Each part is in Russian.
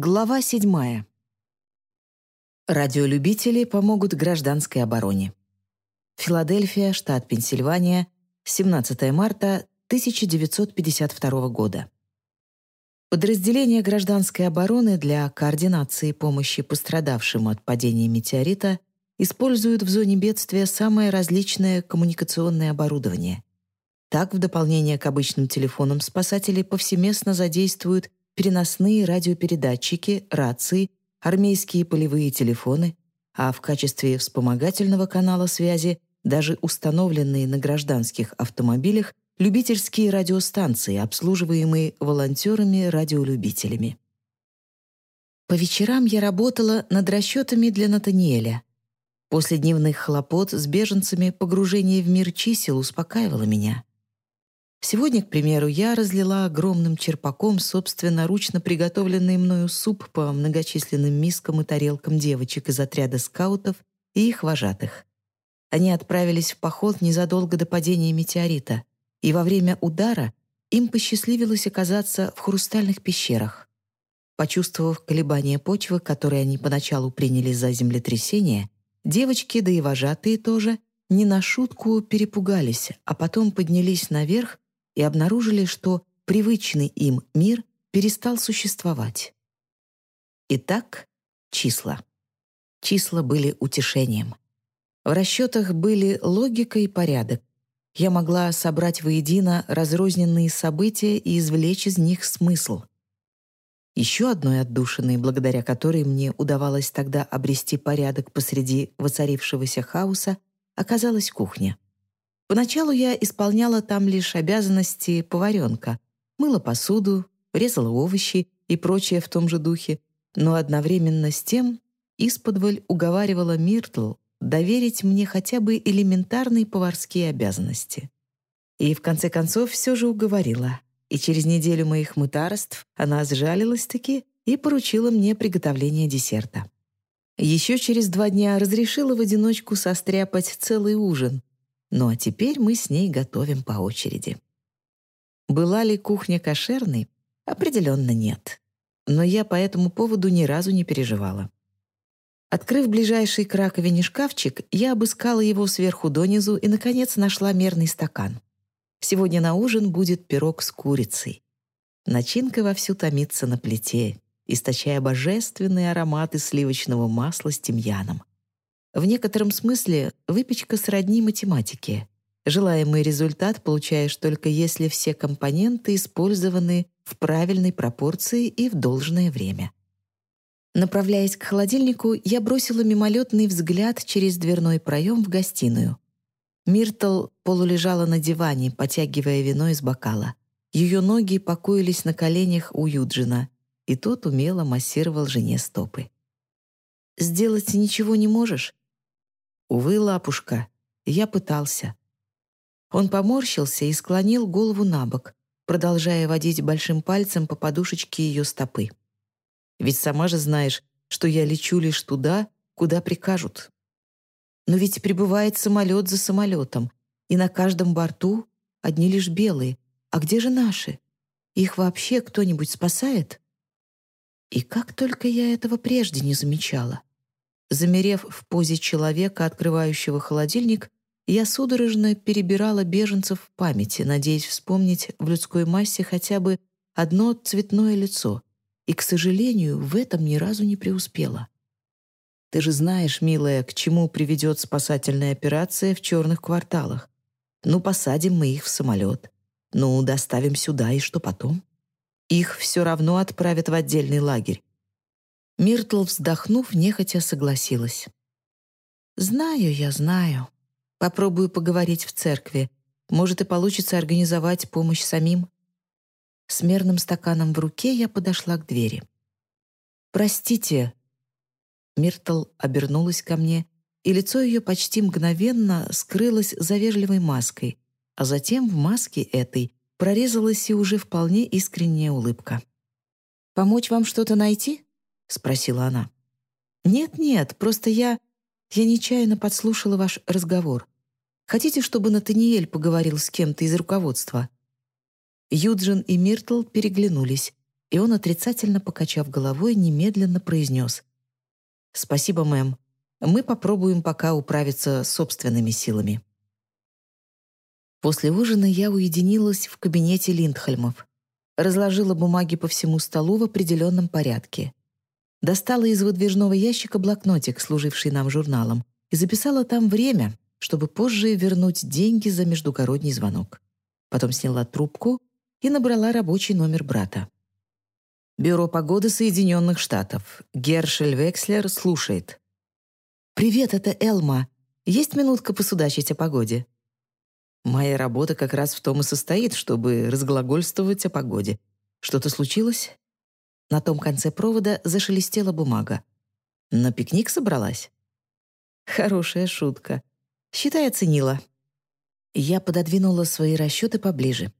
Глава 7. Радиолюбители помогут гражданской обороне. Филадельфия, штат Пенсильвания, 17 марта 1952 года. Подразделение гражданской обороны для координации помощи пострадавшим от падения метеорита используют в зоне бедствия самое различное коммуникационное оборудование. Так, в дополнение к обычным телефонам спасатели повсеместно задействуют переносные радиопередатчики, рации, армейские полевые телефоны, а в качестве вспомогательного канала связи даже установленные на гражданских автомобилях любительские радиостанции, обслуживаемые волонтерами-радиолюбителями. По вечерам я работала над расчетами для Натаниэля. После дневных хлопот с беженцами погружение в мир чисел успокаивало меня. Сегодня, к примеру, я разлила огромным черпаком собственноручно приготовленный мною суп по многочисленным мискам и тарелкам девочек из отряда скаутов и их вожатых. Они отправились в поход незадолго до падения метеорита, и во время удара им посчастливилось оказаться в хрустальных пещерах. Почувствовав колебания почвы, которые они поначалу приняли за землетрясение, девочки, да и вожатые тоже, не на шутку перепугались, а потом поднялись наверх и обнаружили, что привычный им мир перестал существовать. Итак, числа. Числа были утешением. В расчетах были логика и порядок. Я могла собрать воедино разрозненные события и извлечь из них смысл. Еще одной отдушиной, благодаря которой мне удавалось тогда обрести порядок посреди воцарившегося хаоса, оказалась кухня. Поначалу я исполняла там лишь обязанности поваренка, мыла посуду, резала овощи и прочее в том же духе, но одновременно с тем исподволь уговаривала Миртл доверить мне хотя бы элементарные поварские обязанности. И в конце концов все же уговорила. И через неделю моих мытарств она сжалилась-таки и поручила мне приготовление десерта. Еще через два дня разрешила в одиночку состряпать целый ужин, ну а теперь мы с ней готовим по очереди. Была ли кухня кошерной? Определенно нет. Но я по этому поводу ни разу не переживала. Открыв ближайший к раковине шкафчик, я обыскала его сверху донизу и, наконец, нашла мерный стакан. Сегодня на ужин будет пирог с курицей. Начинка вовсю томится на плите, источая божественные ароматы сливочного масла с тимьяном. В некотором смысле выпечка сродни математике. Желаемый результат получаешь только если все компоненты использованы в правильной пропорции и в должное время. Направляясь к холодильнику, я бросила мимолетный взгляд через дверной проем в гостиную. Миртл полулежала на диване, потягивая вино из бокала. Ее ноги покоились на коленях у Юджина, и тот умело массировал жене стопы. «Сделать ничего не можешь?» Увы, лапушка, я пытался. Он поморщился и склонил голову на бок, продолжая водить большим пальцем по подушечке ее стопы. Ведь сама же знаешь, что я лечу лишь туда, куда прикажут. Но ведь прибывает самолет за самолетом, и на каждом борту одни лишь белые. А где же наши? Их вообще кто-нибудь спасает? И как только я этого прежде не замечала. Замерев в позе человека, открывающего холодильник, я судорожно перебирала беженцев в памяти, надеясь вспомнить в людской массе хотя бы одно цветное лицо, и, к сожалению, в этом ни разу не преуспела. Ты же знаешь, милая, к чему приведет спасательная операция в черных кварталах. Ну, посадим мы их в самолет. Ну, доставим сюда, и что потом? Их все равно отправят в отдельный лагерь. Миртл, вздохнув, нехотя согласилась. «Знаю я, знаю. Попробую поговорить в церкви. Может, и получится организовать помощь самим». С мерным стаканом в руке я подошла к двери. «Простите». Миртл обернулась ко мне, и лицо ее почти мгновенно скрылось за вежливой маской, а затем в маске этой прорезалась и уже вполне искренняя улыбка. «Помочь вам что-то найти?» — спросила она. «Нет-нет, просто я... Я нечаянно подслушала ваш разговор. Хотите, чтобы Натаниэль поговорил с кем-то из руководства?» Юджин и Миртл переглянулись, и он, отрицательно покачав головой, немедленно произнес «Спасибо, мэм. Мы попробуем пока управиться собственными силами». После ужина я уединилась в кабинете Линдхольмов. Разложила бумаги по всему столу в определенном порядке. Достала из выдвижного ящика блокнотик, служивший нам журналом, и записала там время, чтобы позже вернуть деньги за междугородний звонок. Потом сняла трубку и набрала рабочий номер брата. Бюро погоды Соединенных Штатов. Гершель Векслер слушает. «Привет, это Элма. Есть минутка посудачить о погоде?» Моя работа как раз в том и состоит, чтобы разглагольствовать о погоде. Что-то случилось? На том конце провода зашелестела бумага. На пикник собралась? Хорошая шутка. Считай, оценила. Я пододвинула свои расчеты поближе.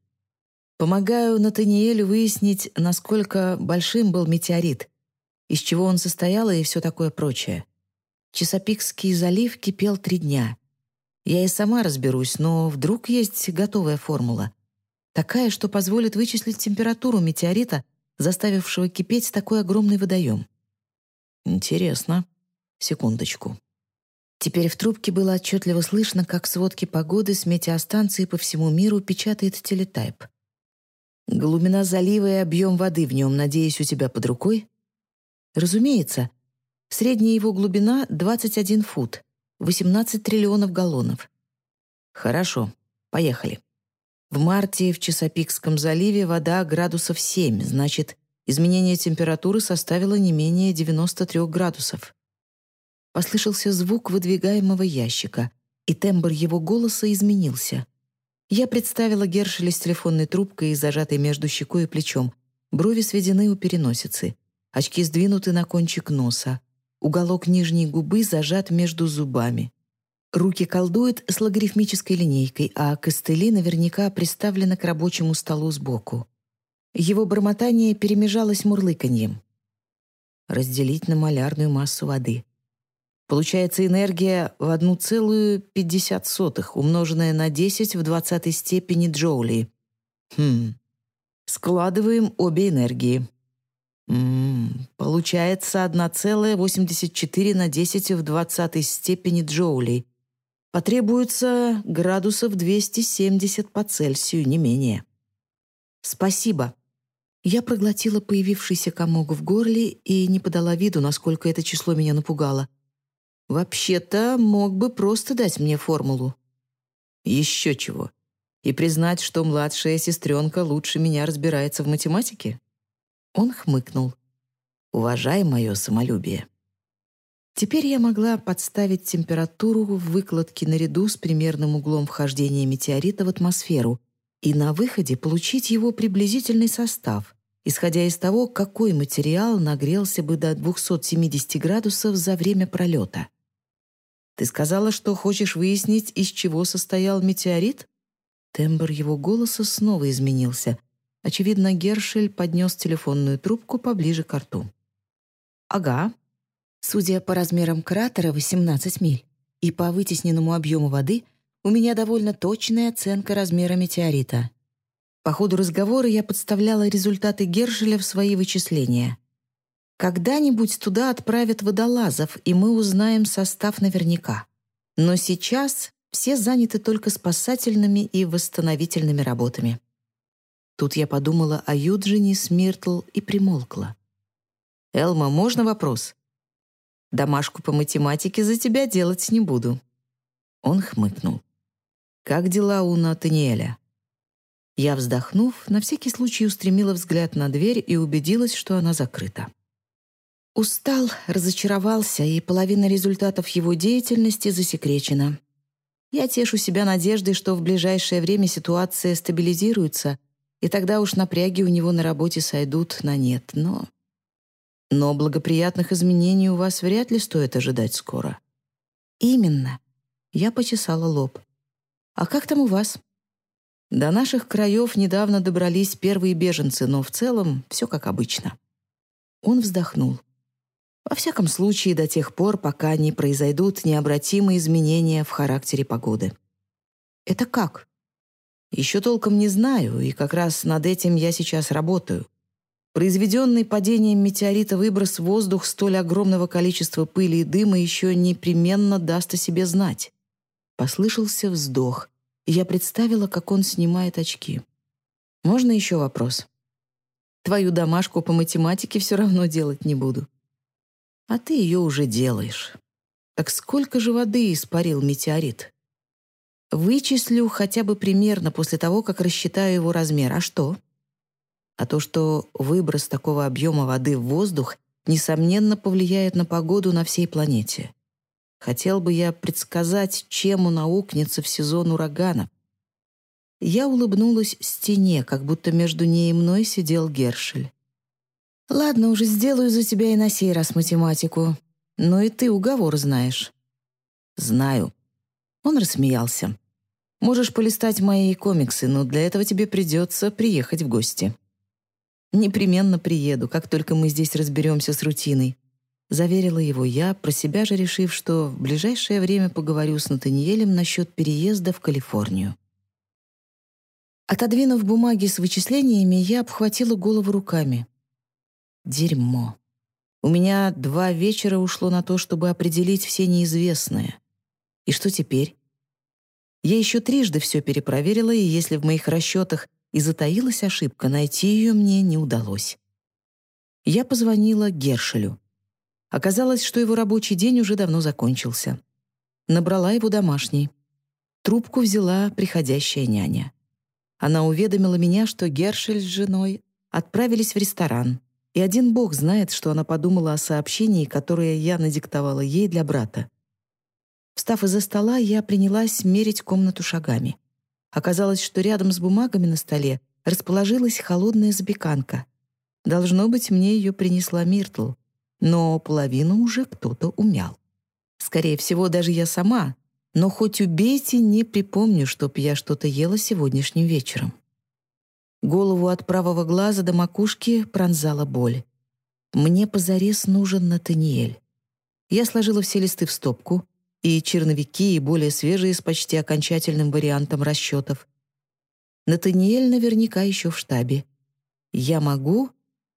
Помогаю Натаниэлю выяснить, насколько большим был метеорит, из чего он состоял и все такое прочее. Чесопикский залив кипел три дня. Я и сама разберусь, но вдруг есть готовая формула. Такая, что позволит вычислить температуру метеорита, заставившего кипеть такой огромный водоем. Интересно. Секундочку. Теперь в трубке было отчетливо слышно, как сводки погоды с метеостанции по всему миру печатает телетайп. Глубина залива и объем воды в нем, надеюсь, у тебя под рукой? Разумеется. Средняя его глубина — 21 фут. 18 триллионов галлонов. Хорошо, поехали. В марте в Чесопикском заливе вода градусов 7, значит, изменение температуры составило не менее 93 градусов. Послышался звук выдвигаемого ящика, и тембр его голоса изменился. Я представила Гершеля с телефонной трубкой, зажатой между щекой и плечом. Брови сведены у переносицы. Очки сдвинуты на кончик носа. Уголок нижней губы зажат между зубами. Руки колдует с логарифмической линейкой, а костыли наверняка приставлены к рабочему столу сбоку. Его бормотание перемежалось мурлыканьем. Разделить на малярную массу воды. Получается энергия в 1,50, умноженная на 10 в 20 степени джоулей. Хм. Складываем обе энергии. М получается 1,84 на 10 в 20 степени джоулей. Потребуется градусов 270 по Цельсию, не менее. Спасибо. Я проглотила появившийся комок в горле и не подала виду, насколько это число меня напугало. Вообще-то мог бы просто дать мне формулу. Еще чего. И признать, что младшая сестренка лучше меня разбирается в математике? Он хмыкнул. «Уважай мое самолюбие». Теперь я могла подставить температуру в выкладке наряду с примерным углом вхождения метеорита в атмосферу и на выходе получить его приблизительный состав, исходя из того, какой материал нагрелся бы до 270 градусов за время пролета. «Ты сказала, что хочешь выяснить, из чего состоял метеорит?» Тембр его голоса снова изменился, Очевидно, Гершель поднес телефонную трубку поближе к рту. «Ага. Судя по размерам кратера 18 миль и по вытесненному объему воды, у меня довольно точная оценка размера метеорита. По ходу разговора я подставляла результаты Гершеля в свои вычисления. Когда-нибудь туда отправят водолазов, и мы узнаем состав наверняка. Но сейчас все заняты только спасательными и восстановительными работами. Тут я подумала о Юджине, Смиртл и примолкла. «Элма, можно вопрос?» «Домашку по математике за тебя делать не буду». Он хмыкнул. «Как дела у Натаниэля?» Я, вздохнув, на всякий случай устремила взгляд на дверь и убедилась, что она закрыта. Устал, разочаровался, и половина результатов его деятельности засекречена. Я тешу себя надеждой, что в ближайшее время ситуация стабилизируется, и тогда уж напряги у него на работе сойдут на нет, но... Но благоприятных изменений у вас вряд ли стоит ожидать скоро. Именно. Я почесала лоб. А как там у вас? До наших краев недавно добрались первые беженцы, но в целом все как обычно. Он вздохнул. Во всяком случае, до тех пор, пока не произойдут необратимые изменения в характере погоды. Это как? Еще толком не знаю, и как раз над этим я сейчас работаю. Произведенный падением метеорита выброс в воздух столь огромного количества пыли и дыма еще непременно даст о себе знать. Послышался вздох, и я представила, как он снимает очки. «Можно еще вопрос?» «Твою домашку по математике все равно делать не буду». «А ты ее уже делаешь. Так сколько же воды испарил метеорит?» «Вычислю хотя бы примерно после того, как рассчитаю его размер. А что?» А то, что выброс такого объема воды в воздух несомненно повлияет на погоду на всей планете. Хотел бы я предсказать, чем он аукнется в сезон урагана. Я улыбнулась стене, как будто между ней и мной сидел Гершель. «Ладно, уже сделаю за тебя и на сей раз математику. Но и ты уговор знаешь». «Знаю». Он рассмеялся. «Можешь полистать мои комиксы, но для этого тебе придется приехать в гости». Непременно приеду, как только мы здесь разберемся с рутиной. Заверила его я, про себя же решив, что в ближайшее время поговорю с Натаниэлем насчет переезда в Калифорнию. Отодвинув бумаги с вычислениями, я обхватила голову руками. Дерьмо. У меня два вечера ушло на то, чтобы определить все неизвестное. И что теперь? Я еще трижды все перепроверила, и если в моих расчетах и затаилась ошибка, найти ее мне не удалось. Я позвонила Гершелю. Оказалось, что его рабочий день уже давно закончился. Набрала его домашний. Трубку взяла приходящая няня. Она уведомила меня, что Гершель с женой отправились в ресторан, и один бог знает, что она подумала о сообщении, которое я надиктовала ей для брата. Встав из-за стола, я принялась мерить комнату шагами. Оказалось, что рядом с бумагами на столе расположилась холодная запеканка. Должно быть, мне ее принесла Миртл, но половину уже кто-то умял. Скорее всего, даже я сама, но хоть убейте, не припомню, чтоб я что-то ела сегодняшним вечером. Голову от правого глаза до макушки пронзала боль. Мне позарез нужен Натаниэль. Я сложила все листы в стопку, и черновики, и более свежие с почти окончательным вариантом расчетов. Натаниэль наверняка еще в штабе. Я могу?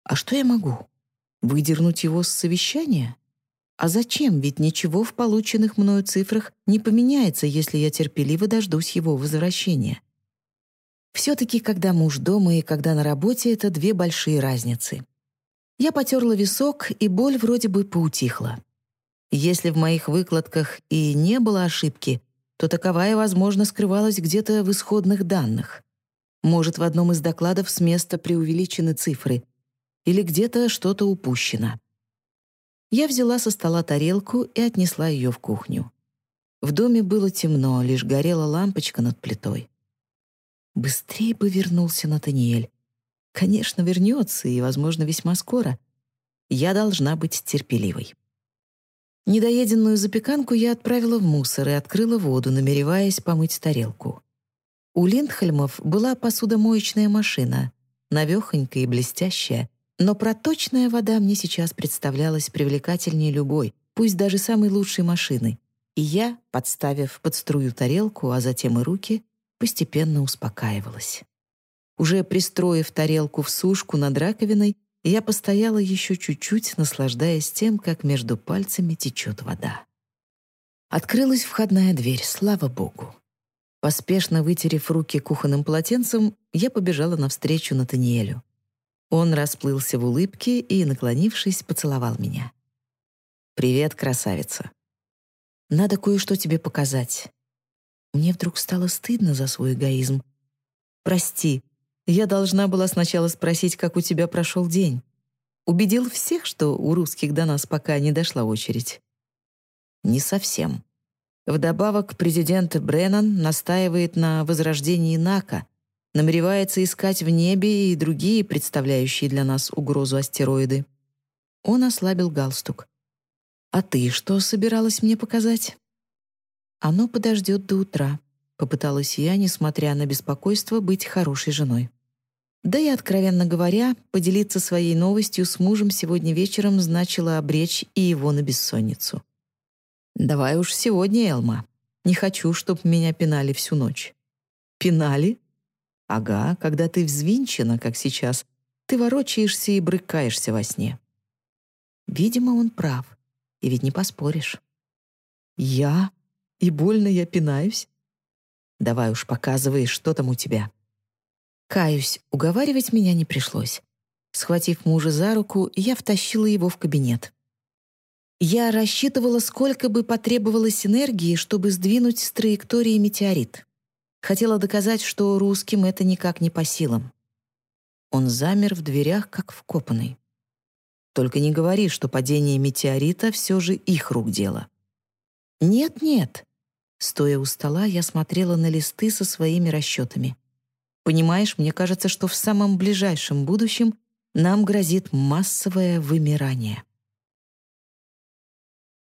А что я могу? Выдернуть его с совещания? А зачем? Ведь ничего в полученных мною цифрах не поменяется, если я терпеливо дождусь его возвращения. Все-таки, когда муж дома и когда на работе, это две большие разницы. Я потерла висок, и боль вроде бы поутихла. Если в моих выкладках и не было ошибки, то таковая, возможно, скрывалась где-то в исходных данных. Может, в одном из докладов с места преувеличены цифры или где-то что-то упущено. Я взяла со стола тарелку и отнесла ее в кухню. В доме было темно, лишь горела лампочка над плитой. Быстрее бы вернулся Натаниэль. Конечно, вернется, и, возможно, весьма скоро. Я должна быть терпеливой. Недоеденную запеканку я отправила в мусор и открыла воду, намереваясь помыть тарелку. У Линдхельмов была посудомоечная машина, навехонькая и блестящая, но проточная вода мне сейчас представлялась привлекательнее любой, пусть даже самой лучшей машины. И я, подставив под струю тарелку, а затем и руки, постепенно успокаивалась. Уже пристроив тарелку в сушку над раковиной, я постояла еще чуть-чуть, наслаждаясь тем, как между пальцами течет вода. Открылась входная дверь, слава богу. Поспешно вытерев руки кухонным полотенцем, я побежала навстречу Натаниэлю. Он расплылся в улыбке и, наклонившись, поцеловал меня. «Привет, красавица. Надо кое-что тебе показать». Мне вдруг стало стыдно за свой эгоизм. «Прости, я должна была сначала спросить, как у тебя прошел день. Убедил всех, что у русских до нас пока не дошла очередь. Не совсем. Вдобавок, президент Бреннан настаивает на возрождении НАКа, намеревается искать в небе и другие представляющие для нас угрозу астероиды. Он ослабил галстук. «А ты что собиралась мне показать?» «Оно подождет до утра», — попыталась я, несмотря на беспокойство, быть хорошей женой. Да и, откровенно говоря, поделиться своей новостью с мужем сегодня вечером значило обречь и его на бессонницу. «Давай уж сегодня, Элма. Не хочу, чтоб меня пинали всю ночь». «Пинали?» «Ага, когда ты взвинчена, как сейчас, ты ворочаешься и брыкаешься во сне. Видимо, он прав. И ведь не поспоришь. Я? И больно я пинаюсь? Давай уж показывай, что там у тебя. Каюсь, уговаривать меня не пришлось. Схватив мужа за руку, я втащила его в кабинет. Я рассчитывала, сколько бы потребовалось энергии, чтобы сдвинуть с траектории метеорит. Хотела доказать, что русским это никак не по силам. Он замер в дверях, как вкопанный. Только не говори, что падение метеорита все же их рук дело. Нет-нет. Стоя у стола, я смотрела на листы со своими расчетами. Понимаешь, мне кажется, что в самом ближайшем будущем нам грозит массовое вымирание.